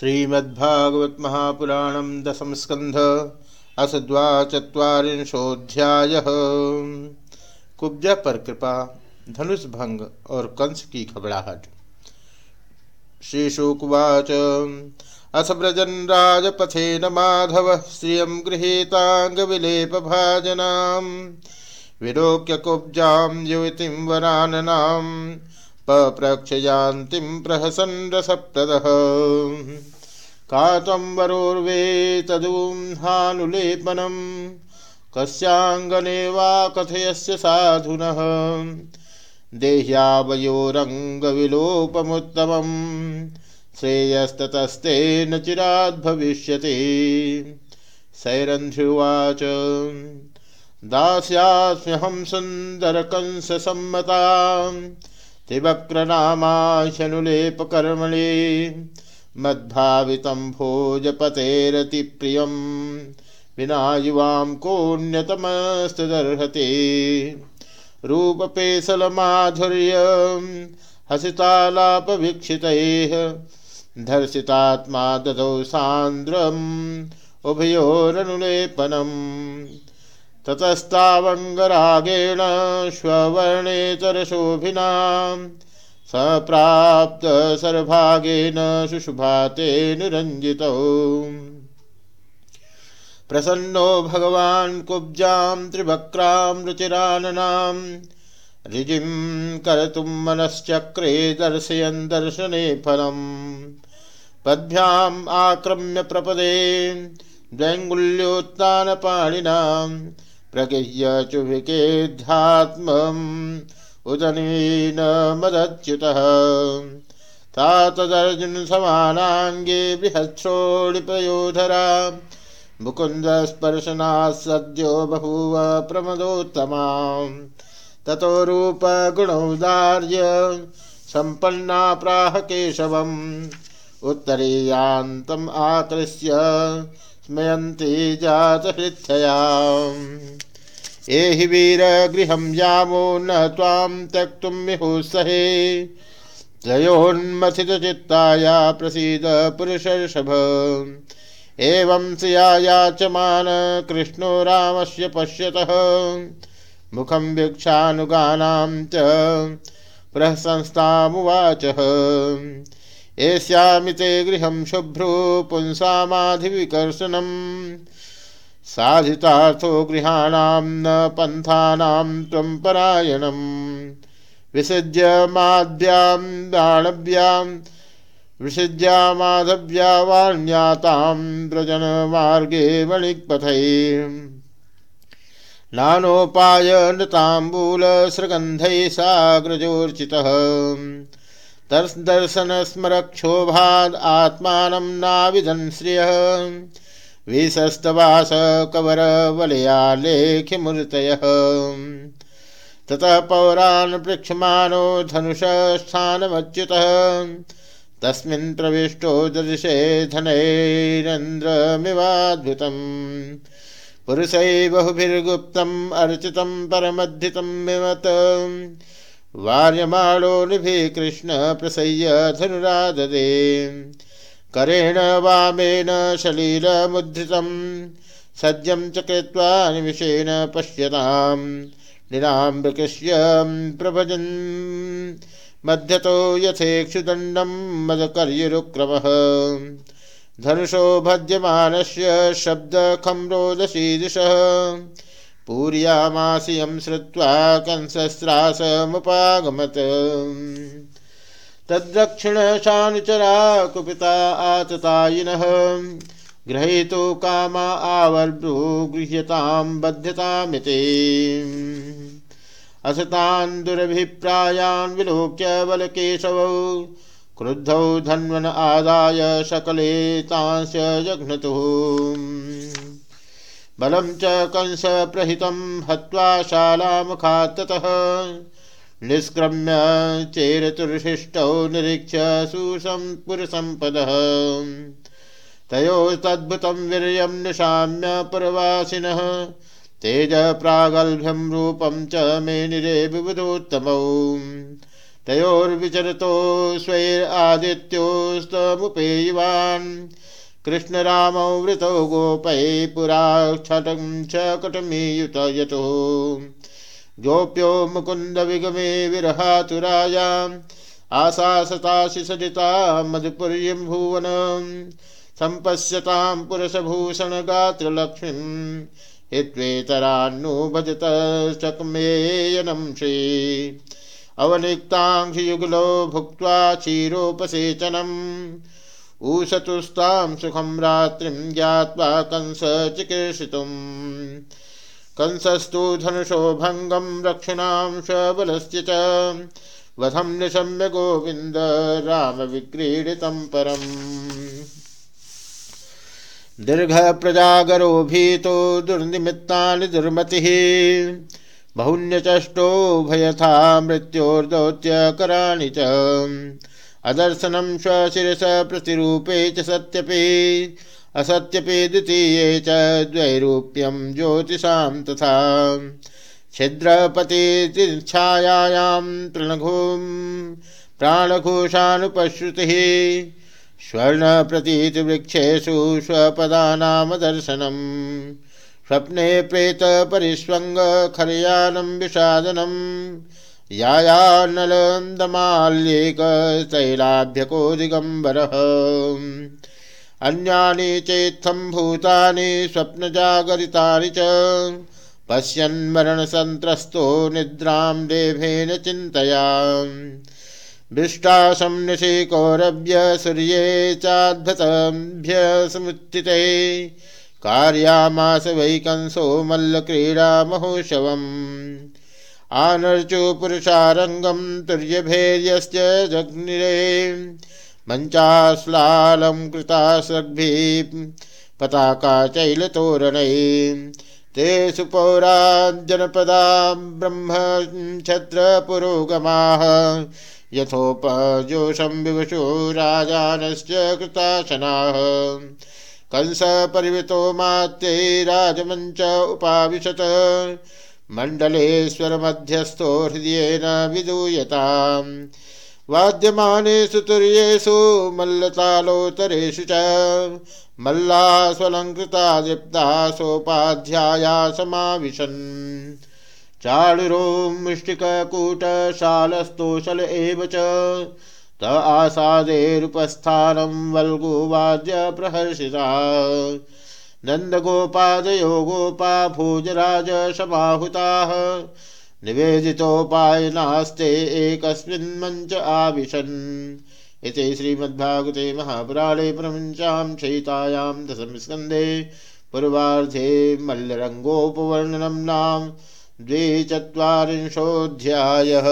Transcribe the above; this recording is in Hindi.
श्रीमद्भागवत महापुराण दशम स्कंध अस द्वाचत्वारिंशोध्याय कुब्ज पर कृपा, धनुष भंग और कंस की घबराहट। श्रीशुकुवाच अस व्रजन राजपथेन माधव, श्रिय गृहीतांग विलेप भाजना विलोक्य कुब्जां युवतीं वराननाम्। पप्रक्षयान्तिं प्रहसन् रसप्रदः का त्वं वरोर्वे तदुहानुलेपनं कस्याङ्गने वा कथयस्य साधुनः। देह्यावयोरङ्गविलोपमुत्तमं श्रेयस्ततस्तेन चिराद्भविष्यति सैरन्ध्युवाच दास्यास्म्यहं सुन्दरकंससम्मता त्रिवक्रनामाशनुलेपकर्मणे मद्भावितं भोजपतेरतिप्रियं विना युवां कोऽन्यतमस्तदर्हते। रूपपेशलमाधुर्य हसितालापवीक्षितैः धर्षितात्मा ददौ सान्द्रम् उभयोरनुलेपनम्। ततस्तावङ्गरागेण स्ववर्णेतरशोभिना सप्राप्त सर्भागेन शुशुभाते निरञ्जितौ। प्रसन्नो भगवान् कुब्जां त्रिवक्रां रुचिराननां। ऋजिं कर्तुं मनश्चक्रे दर्शयन् दर्शने फलम्। पद्भ्याम् आक्रम्य प्रपदे द्वैङ्गुल्योत्तानपाणिनाम् प्रगृह्य चुभिकेऽध्यात्मम् उदनेन मदच्युतः। ता तदर्जुनसमानाङ्गे बृहत्सोडिपयोधरा मुकुन्दस्पर्शनात् सद्यो बभूव प्रमदोत्तमाम् ततो रूपगुणौदार्य सम्पन्ना प्राह केशवम्। उत्तरीयान्तम् आकृष्य स्मयन्ती जातहृथया एहि वीरगृहं यामो न त्वां त्यक्तुं मिहुसहे त्रयोन्मथितचित्ताया प्रसीद पुरुषर्षभ। एवं श्रियायाचमान कृष्णो रामस्य पश्यतः। मुखं वीक्षानुगानां च प्रशंस्तामुवाचः एष्यामि ते गृहं शुभ्रो पुंसामाधिविकर्षणम् साधितार्थो गृहाणां न पन्थानां त्वं परायणम् विसृज्य माद्यां दानव्यां विसृज्यामाधव्या वाण्यातां व्रजनमार्गे वणिक्पथै। नानोपायनताम्बूलसृगन्धैः साग्रजोर्चितः दर्शनस्मरक्षोभाद् आत्मानं नाविदन् श्रियः। विशस्तवास कवरवलया लेख्यमूर्तयः ततः पौरान् पृक्षमाणो धनुषस्थानमच्युतः। तस्मिन् प्रविष्टो ददृशे धनैरन्द्रमिवाद्भुतम्। पुरुषै बहुभिर्गुप्तम् अर्चितं परमद्धितं वार्यमाणो निभि कृष्ण प्रसय्य धनुराददे। करेण वामेन सलीलमुद्धितं सज्जं च कृत्वा निमिषेण पश्यताम् निराम्बकृष्य प्रभजन्। मध्यतो यथेक्षुदण्डं मदकर्युरुक्रमः। धनुषो भज्यमानस्य शब्दखं रोदशीदृशः पूर्यामासियं श्रुत्वा कंसस्रासमुपागमत्। तद्दक्षिणशानुचरा कुपिता आततायिनः। ग्रहीतो कामा आवर्भ्रो गृह्यतां बध्यतामिति। असतान् दुरभिप्रायान् विलोक्य बलकेशवौ, क्रुद्धौ धन्वन आदाय सकले तांस्य जघ्नतुः। बलं च कंस प्रहितं हत्वा शालामुखात्ततः। निष्क्रम्य चेरतुर्शिष्टौ निरीक्ष्य सुसम्पुरसम्पदः तयोस्तद्भुतं वीर्यं निशाम्य पुरवासिनः। तेज प्रागल्भ्यं रूपं च मे निरे विबुधोत्तमौ तयोर्विचरतो स्वैरादित्योस्तमुपेयवान्। कृष्णरामौ वृतौ गोपै पुरा छटं च कटमीयुत यतो। गोप्यो मुकुन्द विगमे विरहातुरायाम् आशासतासि सजिता मधुपुर्यं भुवनं, सम्पश्यतां पुरुषभूषणगात्रलक्ष्मीं हित्वेतरान्नु भजतश्चकमेयनं श्री। अवनिक्तांशियुगलो भुक्त्वा क्षीरोपसेचनम् ऊषतुस्तां सुखं रात्रिं ज्ञात्वा कंसचिकीर्षितुम्। कंसस्तु धनुषो भङ्गं रक्षिणां शबलस्य च। वधम निशम्य गोविंद राम विक्रीडितं परम्। दीर्घ प्रजागरो भीतो, दुर्निमित्तानि दुर्मतिः। बहुन्यचष्टो भयथा मृत्योर्दौत्यकराणि च। अदर्शनं स्वशिरस प्रतिरूपे च सत्यपि, असत्यपि द्वितीये च द्वैरूप्यं ज्योतिषां तथा। छिद्रपतिच्छायां तृणघूं प्राणघोषानुपश्रुतिः, स्वर्णप्रतीतिवृक्षेषु स्वपदानामदर्शनम् स्वप्ने प्रेतपरिष्वङ्गखरयानं विषादनं यायानलन्दमाल्येकतैलाभ्यको दिगम्बरः अन्यानि चेत्थं भूतानि स्वप्नजागरितानि च। पश्यन्मरणसन्त्रस्तो निद्रां लेभेन चिन्तया। विष्टाशं निशि कौरव्य सूर्ये चाद्भतभ्यसमुत्थिते कार्यामास वै कंसो मल्लक्रीडामहोत्सवम् आनर्चु पुरुषारङ्गं तुर्यभेर्यश्च जग्निरे। मञ्चाश्लालं कृता सग्भिः पताका चैलतोरणैः। तेषु पौराजनपदा ब्रह्मक्षत्रपुरोगमाः यथोपजोषं विवशो राजानश्च कृताशनाः। कंसपरिवृतो मात्यै राजमञ्च उपाविशत। मण्डलेश्वरमध्यस्थो हृदयेन विदूयताम् वाद्यमानेषु तुर्येषु मल्लतालोत्तरेषु च। मल्लास्वलङ्कृता दीप्ता सोपाध्याया समाविशन्। चाळुरो मुष्टिककूटशालस्तोषल एव च। त आसादेरुपस्थानं वल्गुवाद्य प्रहर्षिता नन्दगोपादयो गोपा भोजराज समाहुताः निवेदितोपायनास्ते एकस्मिन् मञ्च आविशन्। इति श्रीमद्भागवते महापुराणे प्रपञ्चां क्षयितायां दशमस्कन्धे पूर्वार्धे मल्लरङ्गोपवर्णनं नाम द्विचत्वारिंशोऽध्यायः।